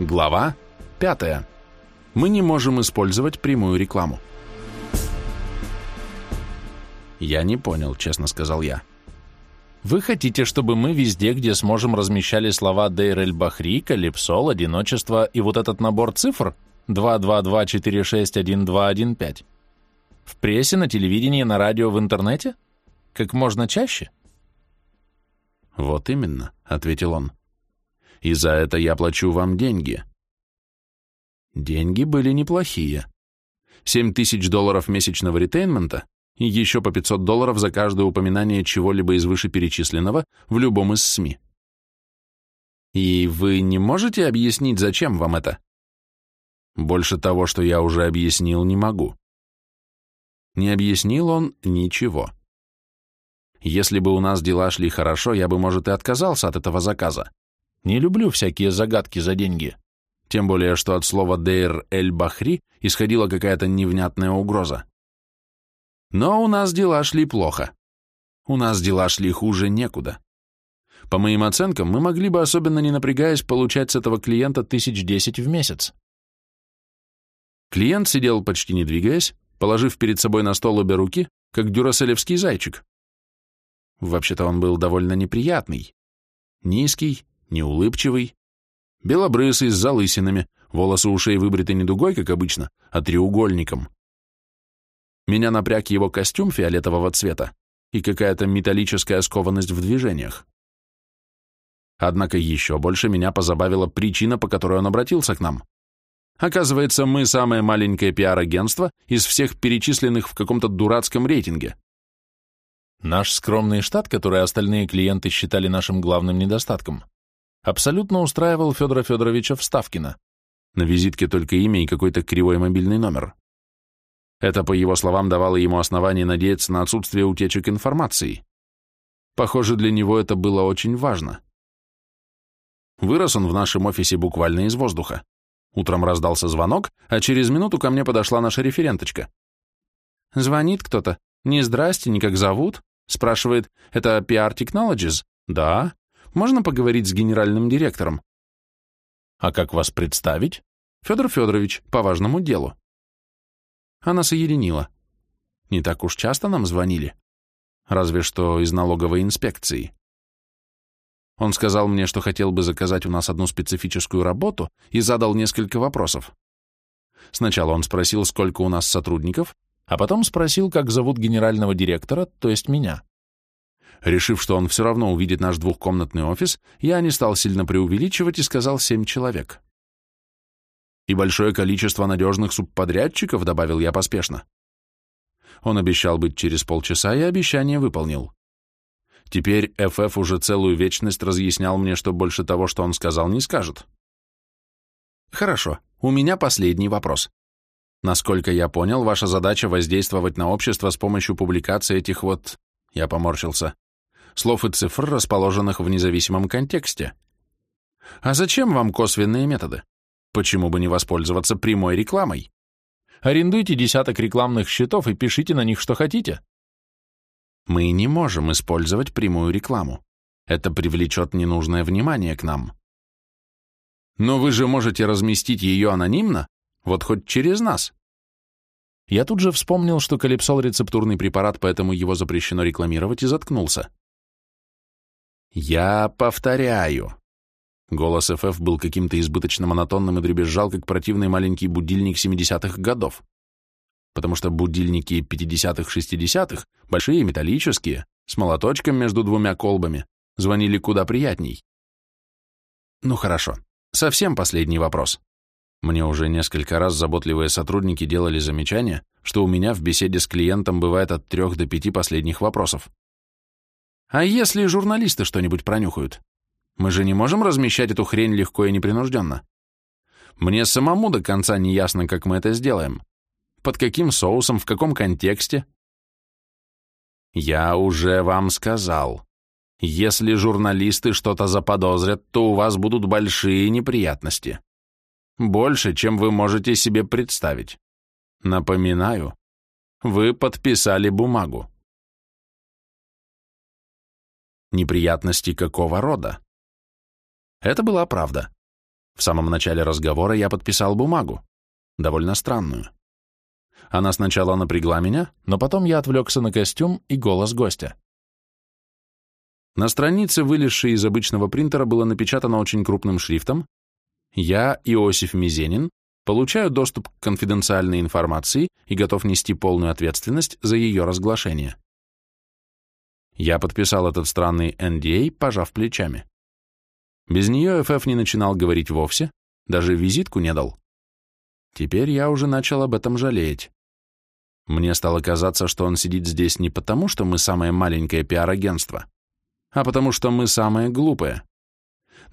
Глава 5. Мы не можем использовать прямую рекламу. Я не понял, честно сказал я. Вы хотите, чтобы мы везде, где сможем, размещали слова Дейр-эль-Бахри, Калипсол, Одиночество и вот этот набор цифр 222461215? В прессе, на телевидении, на радио, в интернете? Как можно чаще? Вот именно, ответил он и за это я плачу вам деньги. Деньги были неплохие. 7 тысяч долларов месячного ретейнмента и еще по 500 долларов за каждое упоминание чего-либо из вышеперечисленного в любом из СМИ. И вы не можете объяснить, зачем вам это? Больше того, что я уже объяснил, не могу. Не объяснил он ничего. Если бы у нас дела шли хорошо, я бы, может, и отказался от этого заказа. Не люблю всякие загадки за деньги. Тем более, что от слова «дейр эль-бахри» исходила какая-то невнятная угроза. Но у нас дела шли плохо. У нас дела шли хуже некуда. По моим оценкам, мы могли бы, особенно не напрягаясь, получать с этого клиента тысяч десять в месяц. Клиент сидел почти не двигаясь, положив перед собой на стол обе руки, как дюраселевский зайчик. Вообще-то он был довольно неприятный. Низкий, неулыбчивый, белобрысый, с залысинами, волосы ушей выбриты не дугой, как обычно, а треугольником. Меня напряг его костюм фиолетового цвета и какая-то металлическая скованность в движениях. Однако еще больше меня позабавила причина, по которой он обратился к нам. Оказывается, мы самое маленькое пиар-агентство из всех перечисленных в каком-то дурацком рейтинге. Наш скромный штат, который остальные клиенты считали нашим главным недостатком, абсолютно устраивал Федора Федоровича Вставкина. На визитке только имя и какой-то кривой мобильный номер. Это, по его словам, давало ему основание надеяться на отсутствие утечек информации. Похоже, для него это было очень важно. Вырос он в нашем офисе буквально из воздуха. Утром раздался звонок, а через минуту ко мне подошла наша референточка. Звонит кто-то. Не здрасте, не как зовут. Спрашивает, это PR Technologies? Да. Можно поговорить с генеральным директором? А как вас представить? Федор Федорович, по важному делу. Она соединила. Не так уж часто нам звонили. Разве что из налоговой инспекции. Он сказал мне, что хотел бы заказать у нас одну специфическую работу и задал несколько вопросов. Сначала он спросил, сколько у нас сотрудников, а потом спросил, как зовут генерального директора, то есть меня. Решив, что он все равно увидит наш двухкомнатный офис, я не стал сильно преувеличивать и сказал семь человек. И большое количество надежных субподрядчиков, добавил я поспешно. Он обещал быть через полчаса, и обещание выполнил. Теперь ФФ уже целую вечность разъяснял мне, что больше того, что он сказал, не скажет. Хорошо, у меня последний вопрос. Насколько я понял, ваша задача воздействовать на общество с помощью публикации этих вот... Я поморщился слов и цифр, расположенных в независимом контексте. А зачем вам косвенные методы? Почему бы не воспользоваться прямой рекламой? Арендуйте десяток рекламных счетов и пишите на них, что хотите. Мы не можем использовать прямую рекламу. Это привлечет ненужное внимание к нам. Но вы же можете разместить ее анонимно, вот хоть через нас. Я тут же вспомнил, что калипсол — рецептурный препарат, поэтому его запрещено рекламировать, и заткнулся. «Я повторяю». Голос ФФ был каким-то избыточно монотонным и дребезжал, как противный маленький будильник 70-х годов. Потому что будильники 50-х, 60-х, большие, металлические, с молоточком между двумя колбами, звонили куда приятней. Ну хорошо, совсем последний вопрос. Мне уже несколько раз заботливые сотрудники делали замечание, что у меня в беседе с клиентом бывает от трех до пяти последних вопросов. А если журналисты что-нибудь пронюхают? Мы же не можем размещать эту хрень легко и непринужденно. Мне самому до конца не ясно, как мы это сделаем. Под каким соусом, в каком контексте? Я уже вам сказал. Если журналисты что-то заподозрят, то у вас будут большие неприятности. Больше, чем вы можете себе представить. Напоминаю, вы подписали бумагу. Неприятности какого рода? Это была правда. В самом начале разговора я подписал бумагу, довольно странную. Она сначала напрягла меня, но потом я отвлекся на костюм и голос гостя. На странице, вылезшей из обычного принтера, было напечатано очень крупным шрифтом «Я, Иосиф Мизенин, получаю доступ к конфиденциальной информации и готов нести полную ответственность за ее разглашение». Я подписал этот странный NDA, пожав плечами. Без нее ФФ не начинал говорить вовсе, даже визитку не дал. Теперь я уже начал об этом жалеть. Мне стало казаться, что он сидит здесь не потому, что мы самое маленькое пиар-агентство, а потому что мы самые глупые.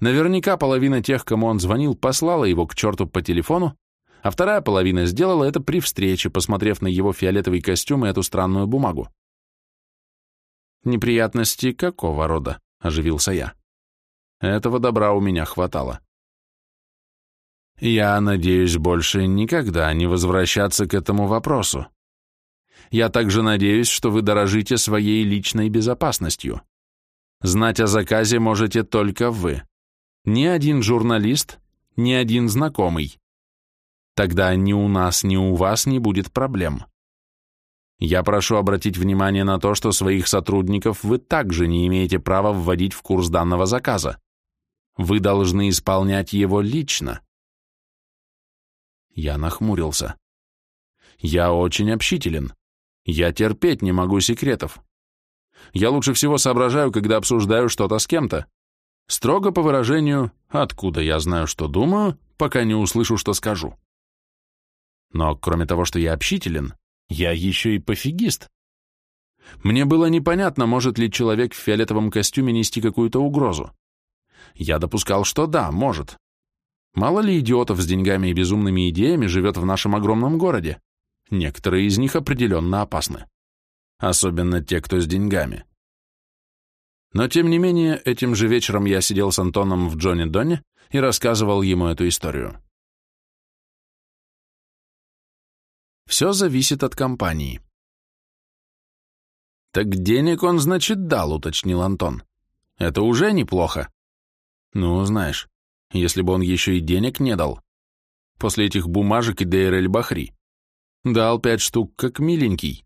Наверняка половина тех, кому он звонил, послала его к черту по телефону, а вторая половина сделала это при встрече, посмотрев на его фиолетовый костюм и эту странную бумагу. «Неприятности какого рода?» — оживился я. Этого добра у меня хватало. Я надеюсь больше никогда не возвращаться к этому вопросу. Я также надеюсь, что вы дорожите своей личной безопасностью. Знать о заказе можете только вы. Ни один журналист, ни один знакомый. Тогда ни у нас, ни у вас не будет проблем. Я прошу обратить внимание на то, что своих сотрудников вы также не имеете права вводить в курс данного заказа. Вы должны исполнять его лично. Я нахмурился. Я очень общителен. Я терпеть не могу секретов. Я лучше всего соображаю, когда обсуждаю что-то с кем-то. Строго по выражению «откуда я знаю, что думаю», пока не услышу, что скажу. Но кроме того, что я общителен, я еще и пофигист. Мне было непонятно, может ли человек в фиолетовом костюме нести какую-то угрозу. Я допускал, что да, может. Мало ли идиотов с деньгами и безумными идеями живет в нашем огромном городе. Некоторые из них определенно опасны. Особенно те, кто с деньгами. Но, тем не менее, этим же вечером я сидел с Антоном в Джонни Донне и рассказывал ему эту историю. Все зависит от компании. «Так денег он, значит, дал», — уточнил Антон. «Это уже неплохо». «Ну, знаешь, если бы он еще и денег не дал. После этих бумажек и Дейр-эль-Бахри. Дал пять штук, как миленький.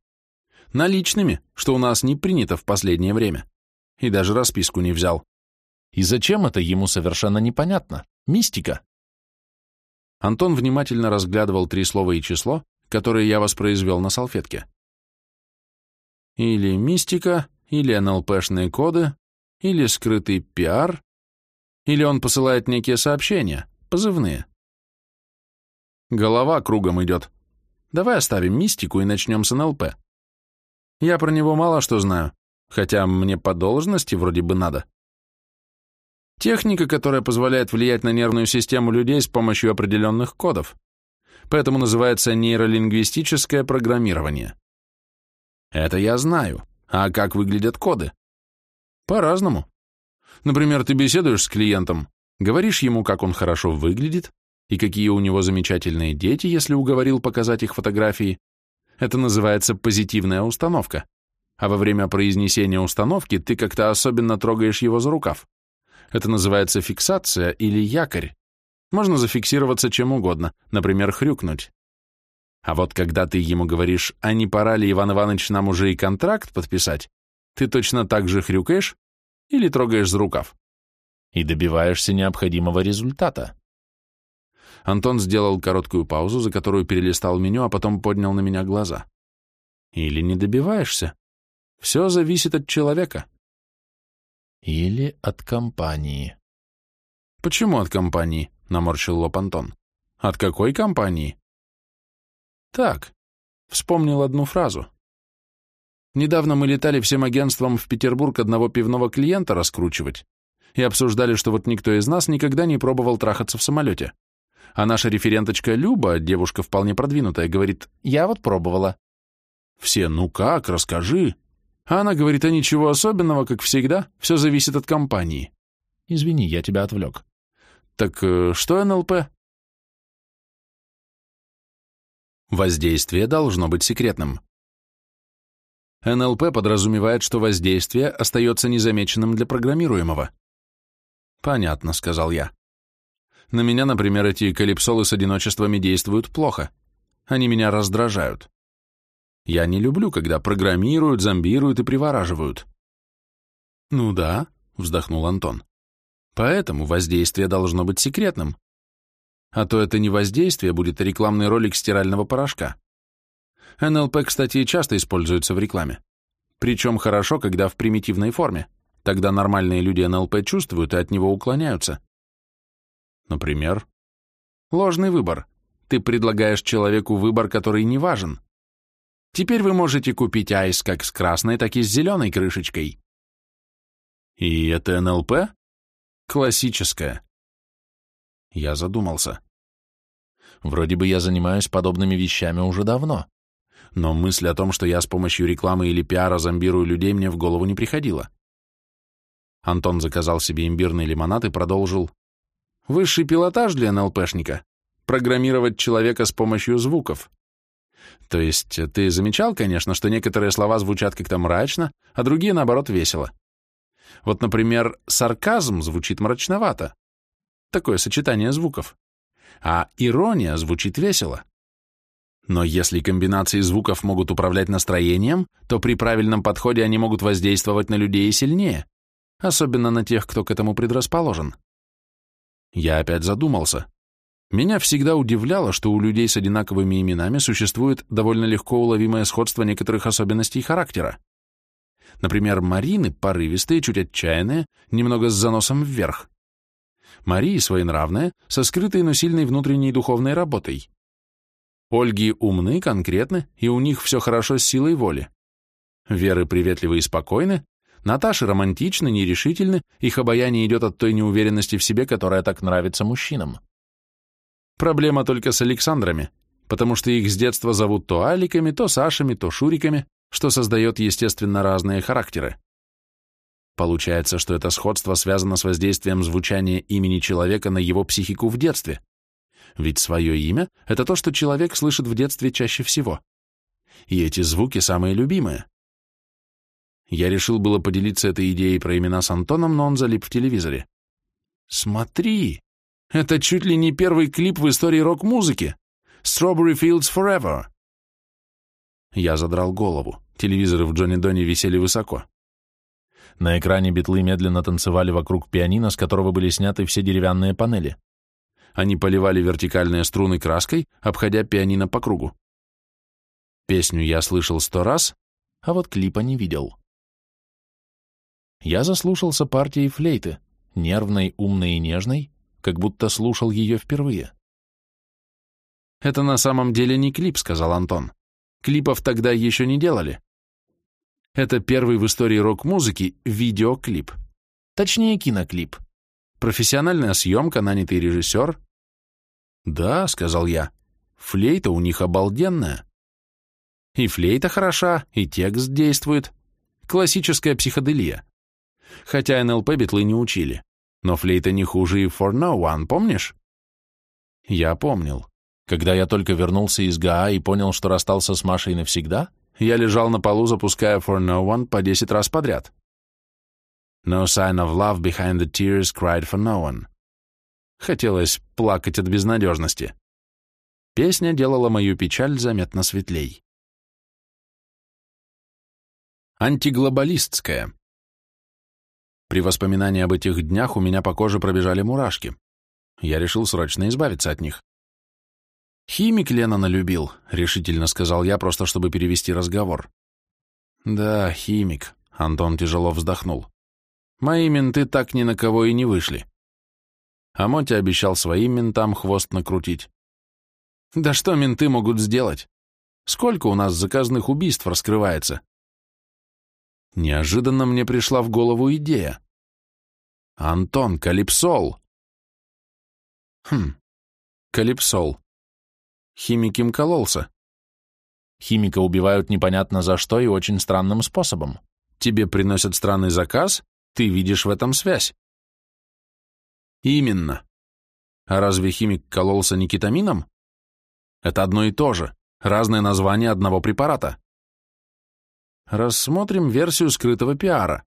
Наличными, что у нас не принято в последнее время. И даже расписку не взял. И зачем это ему совершенно непонятно? Мистика. Антон внимательно разглядывал три слова и число, которые я воспроизвел на салфетке. Или мистика, или НЛПшные коды, или скрытый пиар, или он посылает некие сообщения, позывные. Голова кругом идет. Давай оставим мистику и начнем с НЛП. Я про него мало что знаю, хотя мне по должности вроде бы надо. Техника, которая позволяет влиять на нервную систему людей с помощью определенных кодов поэтому называется нейролингвистическое программирование. Это я знаю. А как выглядят коды? По-разному. Например, ты беседуешь с клиентом, говоришь ему, как он хорошо выглядит и какие у него замечательные дети, если уговорил показать их фотографии. Это называется позитивная установка. А во время произнесения установки ты как-то особенно трогаешь его за рукав. Это называется фиксация или якорь. Можно зафиксироваться чем угодно, например, хрюкнуть. А вот когда ты ему говоришь, а не пора ли, Иван Иванович, нам уже и контракт подписать, ты точно так же хрюкаешь или трогаешь за рукав и добиваешься необходимого результата. Антон сделал короткую паузу, за которую перелистал меню, а потом поднял на меня глаза. Или не добиваешься. Все зависит от человека. Или от компании. Почему от компании? — наморщил лоб Антон. «От какой компании?» «Так», — вспомнил одну фразу. «Недавно мы летали всем агентством в Петербург одного пивного клиента раскручивать и обсуждали, что вот никто из нас никогда не пробовал трахаться в самолете. А наша референточка Люба, девушка вполне продвинутая, говорит, «Я вот пробовала». Все, ну как, расскажи. А она говорит, а ничего особенного, как всегда, все зависит от компании. Извини, я тебя отвлек. Так э, что НЛП? Воздействие должно быть секретным. НЛП подразумевает, что воздействие остается незамеченным для программируемого. Понятно, сказал я. На меня, например, эти калипсолы с одиночествами действуют плохо. Они меня раздражают. Я не люблю, когда программируют, зомбируют и привораживают. Ну да, вздохнул Антон. Поэтому воздействие должно быть секретным. А то это не воздействие будет рекламный ролик стирального порошка. НЛП, кстати, часто используется в рекламе. Причем хорошо, когда в примитивной форме. Тогда нормальные люди НЛП чувствуют и от него уклоняются. Например, ложный выбор. Ты предлагаешь человеку выбор, который не важен. Теперь вы можете купить айс как с красной, так и с зеленой крышечкой. И это НЛП? Классическое. Я задумался. Вроде бы я занимаюсь подобными вещами уже давно, но мысль о том, что я с помощью рекламы или пиара зомбирую людей, мне в голову не приходила. Антон заказал себе имбирный лимонад и продолжил. Высший пилотаж для НЛПшника — программировать человека с помощью звуков. То есть ты замечал, конечно, что некоторые слова звучат как-то мрачно, а другие, наоборот, весело. Вот, например, сарказм звучит мрачновато. Такое сочетание звуков. А ирония звучит весело. Но если комбинации звуков могут управлять настроением, то при правильном подходе они могут воздействовать на людей сильнее, особенно на тех, кто к этому предрасположен. Я опять задумался. Меня всегда удивляло, что у людей с одинаковыми именами существует довольно легко уловимое сходство некоторых особенностей характера. Например, Марины порывистые, чуть отчаянные, немного с заносом вверх. Марии своенравные, со скрытой, но сильной внутренней духовной работой. Ольги умны, конкретны, и у них все хорошо с силой воли. Веры приветливы и спокойны, Наташи романтичны, нерешительны, их обаяние идет от той неуверенности в себе, которая так нравится мужчинам. Проблема только с Александрами, потому что их с детства зовут то Аликами, то Сашами, то Шуриками, что создает, естественно, разные характеры. Получается, что это сходство связано с воздействием звучания имени человека на его психику в детстве. Ведь свое имя — это то, что человек слышит в детстве чаще всего. И эти звуки самые любимые. Я решил было поделиться этой идеей про имена с Антоном, но он залип в телевизоре. «Смотри! Это чуть ли не первый клип в истории рок-музыки! Strawberry Fields Forever!» Я задрал голову. Телевизоры в Джонни Доне висели высоко. На экране битлы медленно танцевали вокруг пианино, с которого были сняты все деревянные панели. Они поливали вертикальные струны краской, обходя пианино по кругу. Песню я слышал сто раз, а вот клипа не видел. Я заслушался партией флейты, нервной, умной и нежной, как будто слушал ее впервые. «Это на самом деле не клип», — сказал Антон. «Клипов тогда еще не делали. Это первый в истории рок-музыки видеоклип. Точнее, киноклип. Профессиональная съемка, нанятый режиссер, «Да», — сказал я, — «флейта у них обалденная». И флейта хороша, и текст действует. Классическая психоделия. Хотя НЛП битлы не учили. Но флейта не хуже и For No One, помнишь? Я помнил. Когда я только вернулся из ГАА и понял, что расстался с Машей навсегда, я лежал на полу, запуская For No One по десять раз подряд. No sign of love behind the tears cried for no one. Хотелось плакать от безнадежности. Песня делала мою печаль заметно светлей. Антиглобалистская. При воспоминании об этих днях у меня по коже пробежали мурашки. Я решил срочно избавиться от них. «Химик Ленана любил», — решительно сказал я, просто чтобы перевести разговор. «Да, химик», — Антон тяжело вздохнул. «Мои менты так ни на кого и не вышли. А Мотя обещал своим ментам хвост накрутить. Да что менты могут сделать? Сколько у нас заказных убийств раскрывается? Неожиданно мне пришла в голову идея. Антон, Калипсол. Хм, Калипсол. Химик им кололся. Химика убивают непонятно за что и очень странным способом. Тебе приносят странный заказ, ты видишь в этом связь. Именно. А разве химик кололся не кетамином? Это одно и то же, разное название одного препарата. Рассмотрим версию скрытого пиара.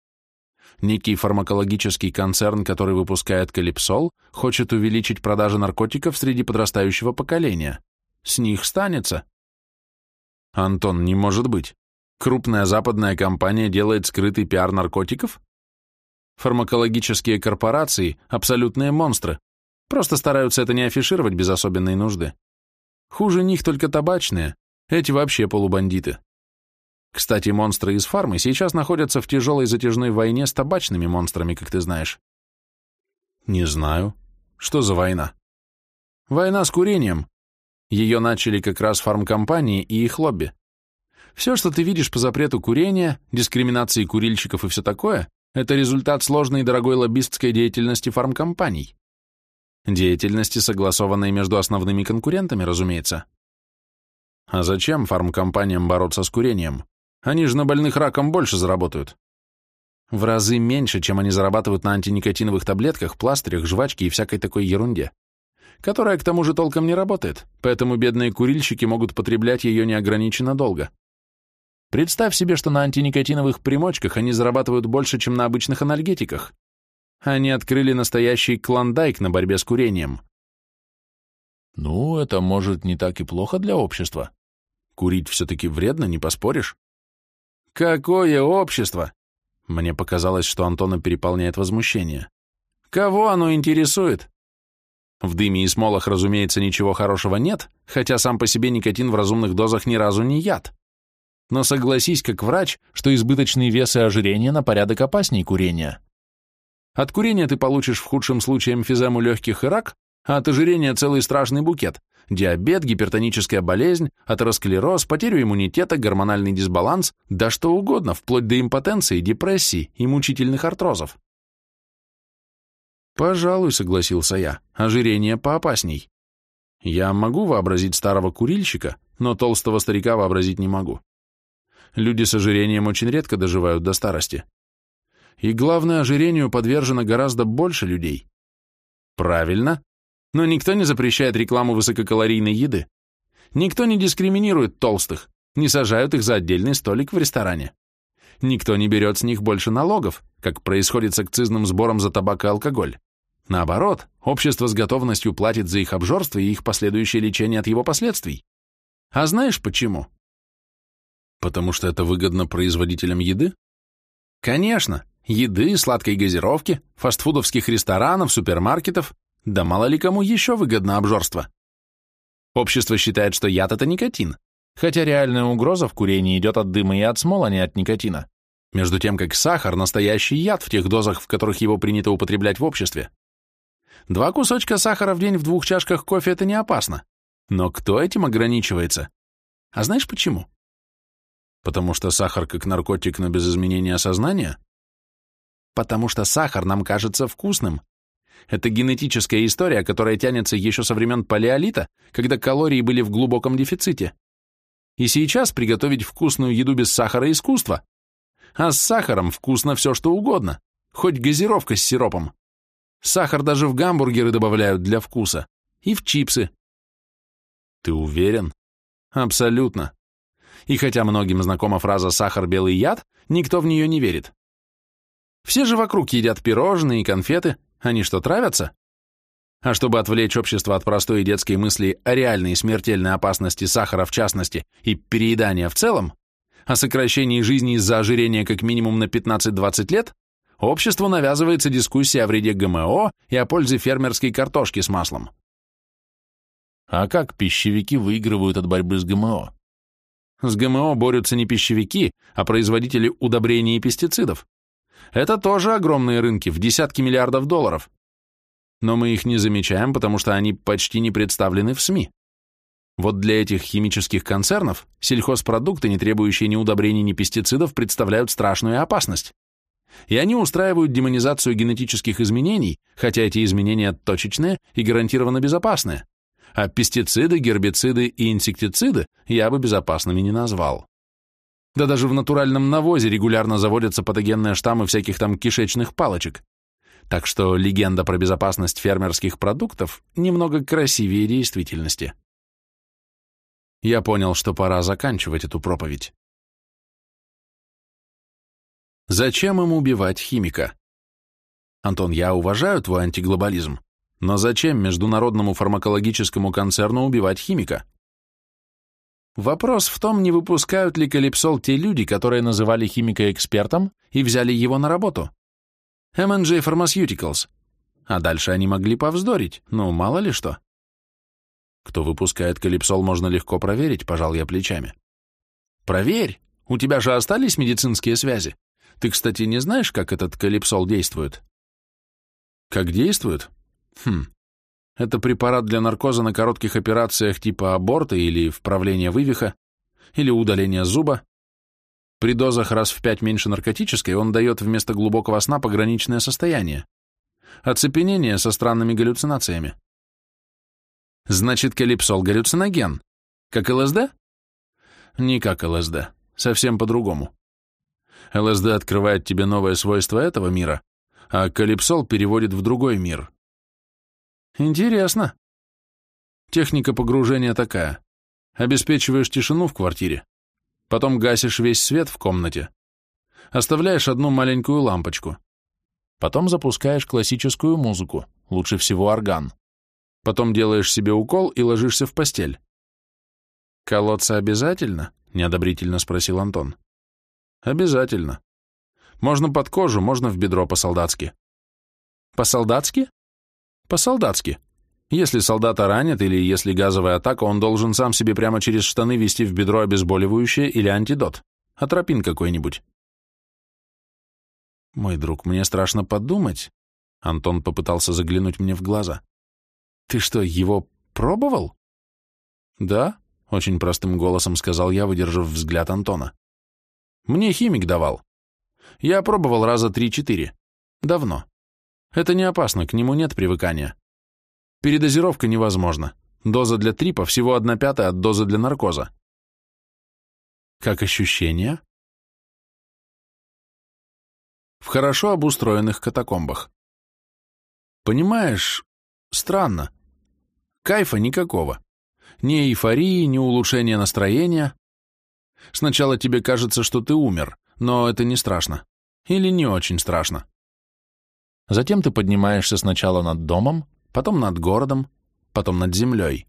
Некий фармакологический концерн, который выпускает калипсол, хочет увеличить продажи наркотиков среди подрастающего поколения. С них станется. Антон, не может быть. Крупная западная компания делает скрытый пиар наркотиков? Фармакологические корпорации – абсолютные монстры. Просто стараются это не афишировать без особенной нужды. Хуже них только табачные. Эти вообще полубандиты. Кстати, монстры из фармы сейчас находятся в тяжелой затяжной войне с табачными монстрами, как ты знаешь. Не знаю. Что за война? Война с курением. Ее начали как раз фармкомпании и их лобби. Все, что ты видишь по запрету курения, дискриминации курильщиков и все такое, это результат сложной и дорогой лоббистской деятельности фармкомпаний. Деятельности, согласованной между основными конкурентами, разумеется. А зачем фармкомпаниям бороться с курением? Они же на больных раком больше заработают. В разы меньше, чем они зарабатывают на антиникотиновых таблетках, пластырях, жвачке и всякой такой ерунде, которая к тому же толком не работает, поэтому бедные курильщики могут потреблять ее неограниченно долго. Представь себе, что на антиникотиновых примочках они зарабатывают больше, чем на обычных анальгетиках. Они открыли настоящий клондайк на борьбе с курением. Ну, это может не так и плохо для общества. Курить все-таки вредно, не поспоришь. Какое общество? Мне показалось, что Антона переполняет возмущение. Кого оно интересует? В дыме и смолах, разумеется, ничего хорошего нет, хотя сам по себе никотин в разумных дозах ни разу не яд. Но согласись, как врач, что избыточный вес и ожирение на порядок опасней курения. От курения ты получишь в худшем случае эмфизему легких и рак, от ожирения целый страшный букет диабет, гипертоническая болезнь, атеросклероз, потерю иммунитета, гормональный дисбаланс, да что угодно, вплоть до импотенции, депрессии и мучительных артрозов. Пожалуй, согласился я, ожирение поопасней. Я могу вообразить старого курильщика, но толстого старика вообразить не могу. Люди с ожирением очень редко доживают до старости. И главное, ожирению подвержено гораздо больше людей. Правильно, но никто не запрещает рекламу высококалорийной еды. Никто не дискриминирует толстых, не сажают их за отдельный столик в ресторане. Никто не берет с них больше налогов, как происходит с акцизным сбором за табак и алкоголь. Наоборот, общество с готовностью платит за их обжорство и их последующее лечение от его последствий. А знаешь почему? Потому что это выгодно производителям еды? Конечно, еды, сладкой газировки, фастфудовских ресторанов, супермаркетов, да мало ли кому еще выгодно обжорство. Общество считает, что яд – это никотин, хотя реальная угроза в курении идет от дыма и от смол, а не от никотина. Между тем, как сахар – настоящий яд в тех дозах, в которых его принято употреблять в обществе. Два кусочка сахара в день в двух чашках кофе – это не опасно. Но кто этим ограничивается? А знаешь почему? Потому что сахар как наркотик, но без изменения сознания? Потому что сахар нам кажется вкусным, это генетическая история, которая тянется еще со времен палеолита, когда калории были в глубоком дефиците. И сейчас приготовить вкусную еду без сахара – искусство. А с сахаром вкусно все, что угодно, хоть газировка с сиропом. Сахар даже в гамбургеры добавляют для вкуса. И в чипсы. Ты уверен? Абсолютно. И хотя многим знакома фраза «сахар – белый яд», никто в нее не верит. Все же вокруг едят пирожные и конфеты, они что, травятся? А чтобы отвлечь общество от простой детской мысли о реальной и смертельной опасности сахара в частности и переедания в целом, о сокращении жизни из-за ожирения как минимум на 15-20 лет, обществу навязывается дискуссия о вреде ГМО и о пользе фермерской картошки с маслом. А как пищевики выигрывают от борьбы с ГМО? С ГМО борются не пищевики, а производители удобрений и пестицидов. Это тоже огромные рынки, в десятки миллиардов долларов. Но мы их не замечаем, потому что они почти не представлены в СМИ. Вот для этих химических концернов сельхозпродукты, не требующие ни удобрений, ни пестицидов, представляют страшную опасность. И они устраивают демонизацию генетических изменений, хотя эти изменения точечные и гарантированно безопасные. А пестициды, гербициды и инсектициды я бы безопасными не назвал. Да даже в натуральном навозе регулярно заводятся патогенные штаммы всяких там кишечных палочек. Так что легенда про безопасность фермерских продуктов немного красивее действительности. Я понял, что пора заканчивать эту проповедь. Зачем им убивать химика? Антон, я уважаю твой антиглобализм, но зачем международному фармакологическому концерну убивать химика? Вопрос в том, не выпускают ли калипсол те люди, которые называли химика экспертом и взяли его на работу. M&J Pharmaceuticals. А дальше они могли повздорить, ну, мало ли что. Кто выпускает калипсол, можно легко проверить, пожал я плечами. Проверь, у тебя же остались медицинские связи. Ты, кстати, не знаешь, как этот калипсол действует? Как действует? Хм, это препарат для наркоза на коротких операциях типа аборта или вправления вывиха, или удаления зуба. При дозах раз в пять меньше наркотической он дает вместо глубокого сна пограничное состояние. Оцепенение со странными галлюцинациями. Значит, калипсол галлюциноген. Как ЛСД? Не как ЛСД. Совсем по-другому. ЛСД открывает тебе новое свойство этого мира, а калипсол переводит в другой мир. Интересно. Техника погружения такая. Обеспечиваешь тишину в квартире, потом гасишь весь свет в комнате, оставляешь одну маленькую лампочку, потом запускаешь классическую музыку, лучше всего орган, потом делаешь себе укол и ложишься в постель. «Колоться обязательно?» — неодобрительно спросил Антон. «Обязательно. Можно под кожу, можно в бедро по-солдатски». «По-солдатски?» По-солдатски. Если солдата ранят или если газовая атака, он должен сам себе прямо через штаны вести в бедро обезболивающее или антидот. Атропин какой-нибудь. Мой друг, мне страшно подумать. Антон попытался заглянуть мне в глаза. Ты что, его пробовал? Да, очень простым голосом сказал я, выдержав взгляд Антона. Мне химик давал. Я пробовал раза три-четыре. Давно. Это не опасно, к нему нет привыкания. Передозировка невозможна. Доза для трипа всего одна пятая от дозы для наркоза. Как ощущения? В хорошо обустроенных катакомбах. Понимаешь, странно. Кайфа никакого. Ни эйфории, ни улучшения настроения. Сначала тебе кажется, что ты умер, но это не страшно. Или не очень страшно. Затем ты поднимаешься сначала над домом, потом над городом, потом над землей.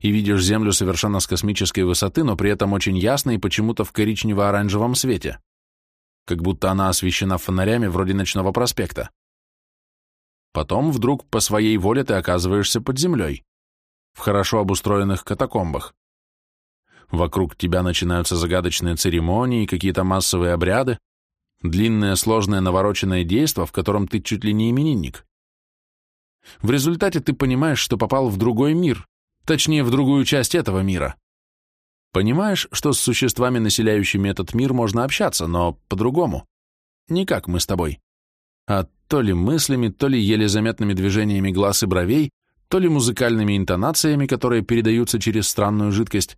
И видишь землю совершенно с космической высоты, но при этом очень ясно и почему-то в коричнево-оранжевом свете. Как будто она освещена фонарями вроде ночного проспекта. Потом вдруг по своей воле ты оказываешься под землей, в хорошо обустроенных катакомбах. Вокруг тебя начинаются загадочные церемонии, какие-то массовые обряды, Длинное, сложное, навороченное действо, в котором ты чуть ли не именинник. В результате ты понимаешь, что попал в другой мир, точнее, в другую часть этого мира. Понимаешь, что с существами, населяющими этот мир, можно общаться, но по-другому. Не как мы с тобой. А то ли мыслями, то ли еле заметными движениями глаз и бровей, то ли музыкальными интонациями, которые передаются через странную жидкость.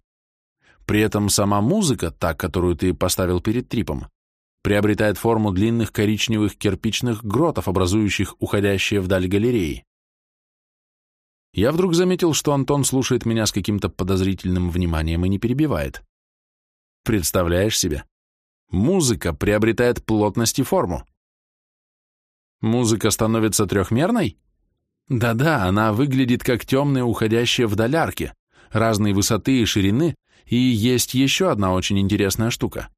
При этом сама музыка, та, которую ты поставил перед трипом, приобретает форму длинных коричневых кирпичных гротов, образующих уходящие вдаль галереи. Я вдруг заметил, что Антон слушает меня с каким-то подозрительным вниманием и не перебивает. Представляешь себе? Музыка приобретает плотность и форму. Музыка становится трехмерной? Да-да, она выглядит как темные уходящие вдаль арки, разной высоты и ширины, и есть еще одна очень интересная штука.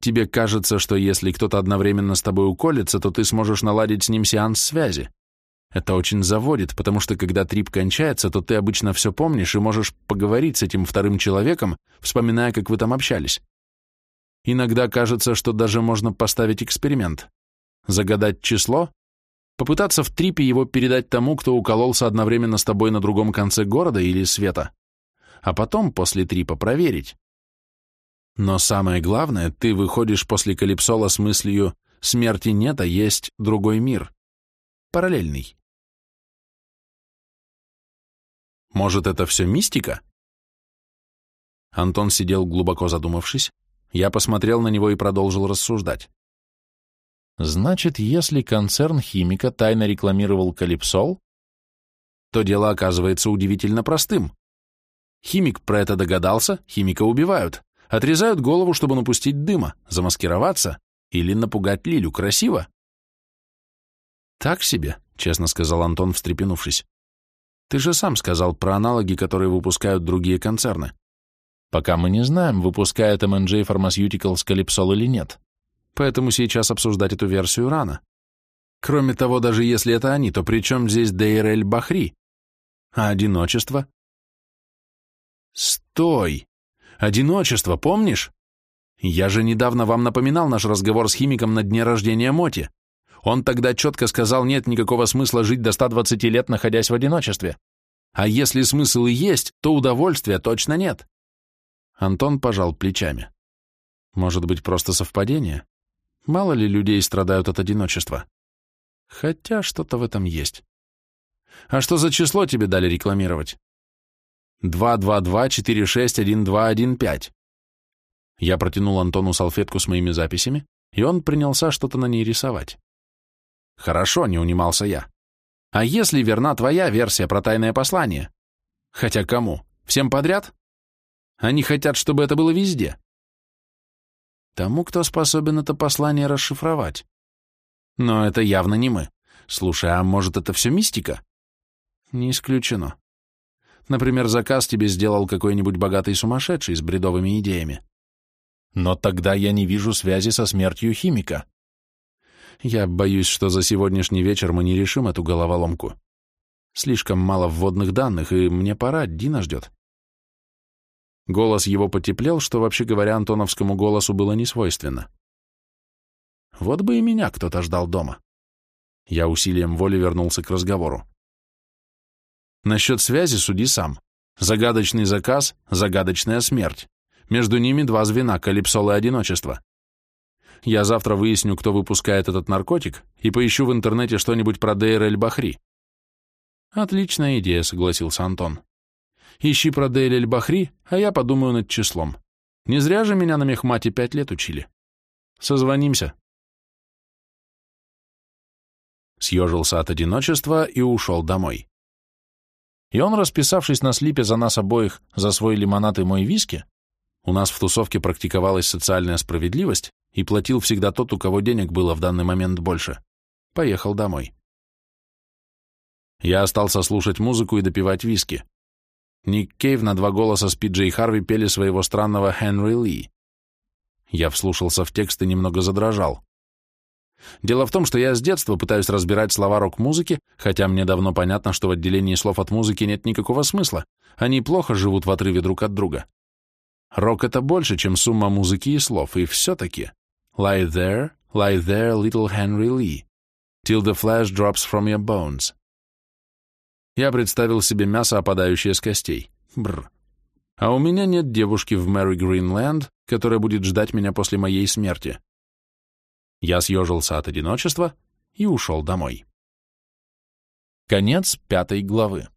Тебе кажется, что если кто-то одновременно с тобой уколется, то ты сможешь наладить с ним сеанс связи. Это очень заводит, потому что когда трип кончается, то ты обычно все помнишь и можешь поговорить с этим вторым человеком, вспоминая, как вы там общались. Иногда кажется, что даже можно поставить эксперимент. Загадать число, попытаться в трипе его передать тому, кто укололся одновременно с тобой на другом конце города или света, а потом, после трипа, проверить, но самое главное, ты выходишь после Калипсола с мыслью «смерти нет, а есть другой мир». Параллельный. Может, это все мистика? Антон сидел глубоко задумавшись. Я посмотрел на него и продолжил рассуждать. Значит, если концерн химика тайно рекламировал Калипсол, то дело оказывается удивительно простым. Химик про это догадался, химика убивают. Отрезают голову, чтобы напустить дыма, замаскироваться, Или напугать Лилю красиво? Так себе, честно сказал Антон, встрепенувшись. Ты же сам сказал про аналоги, которые выпускают другие концерны. Пока мы не знаем, выпускает M&J Pharmaceuticals Calypsol или нет. Поэтому сейчас обсуждать эту версию рано. Кроме того, даже если это они, то при чем здесь Дейрель Бахри? А одиночество? Стой! Одиночество, помнишь? Я же недавно вам напоминал наш разговор с химиком на дне рождения Моти. Он тогда четко сказал, нет никакого смысла жить до 120 лет, находясь в одиночестве. А если смысл и есть, то удовольствия точно нет. Антон пожал плечами. Может быть, просто совпадение? Мало ли людей страдают от одиночества. Хотя что-то в этом есть. А что за число тебе дали рекламировать? 222-46-1215. Я протянул Антону салфетку с моими записями, и он принялся что-то на ней рисовать. Хорошо, не унимался я. А если верна твоя версия про тайное послание? Хотя кому? Всем подряд? Они хотят, чтобы это было везде. Тому, кто способен это послание расшифровать. Но это явно не мы. Слушай, а может это все мистика? Не исключено. Например, заказ тебе сделал какой-нибудь богатый сумасшедший с бредовыми идеями. Но тогда я не вижу связи со смертью химика. Я боюсь, что за сегодняшний вечер мы не решим эту головоломку. Слишком мало вводных данных, и мне пора, Дина ждет. Голос его потеплел, что, вообще говоря, антоновскому голосу было не свойственно. Вот бы и меня кто-то ждал дома. Я усилием воли вернулся к разговору. Насчет связи суди сам. Загадочный заказ, загадочная смерть. Между ними два звена, калипсол и одиночество. Я завтра выясню, кто выпускает этот наркотик, и поищу в интернете что-нибудь про Дейр Эль-Бахри. Отличная идея, согласился Антон. Ищи про Дейр Эль-Бахри, а я подумаю над числом. Не зря же меня на мехмате пять лет учили. Созвонимся съежился от одиночества и ушел домой. И он, расписавшись на слипе за нас обоих, за свой лимонад и мой виски, у нас в тусовке практиковалась социальная справедливость, и платил всегда тот, у кого денег было в данный момент больше, поехал домой. Я остался слушать музыку и допивать виски. Ник Кейв на два голоса с Пиджей Харви пели своего странного Хенри Ли. Я вслушался в текст и немного задрожал. Дело в том, что я с детства пытаюсь разбирать слова рок-музыки, хотя мне давно понятно, что в отделении слов от музыки нет никакого смысла. Они плохо живут в отрыве друг от друга. Рок — это больше, чем сумма музыки и слов, и все-таки «Lie there, lie there, little Henry Lee, till the flesh drops from your bones». Я представил себе мясо, опадающее с костей. Бррр. А у меня нет девушки в Мэри Гринленд, которая будет ждать меня после моей смерти. Я съежился от одиночества и ушел домой. Конец пятой главы.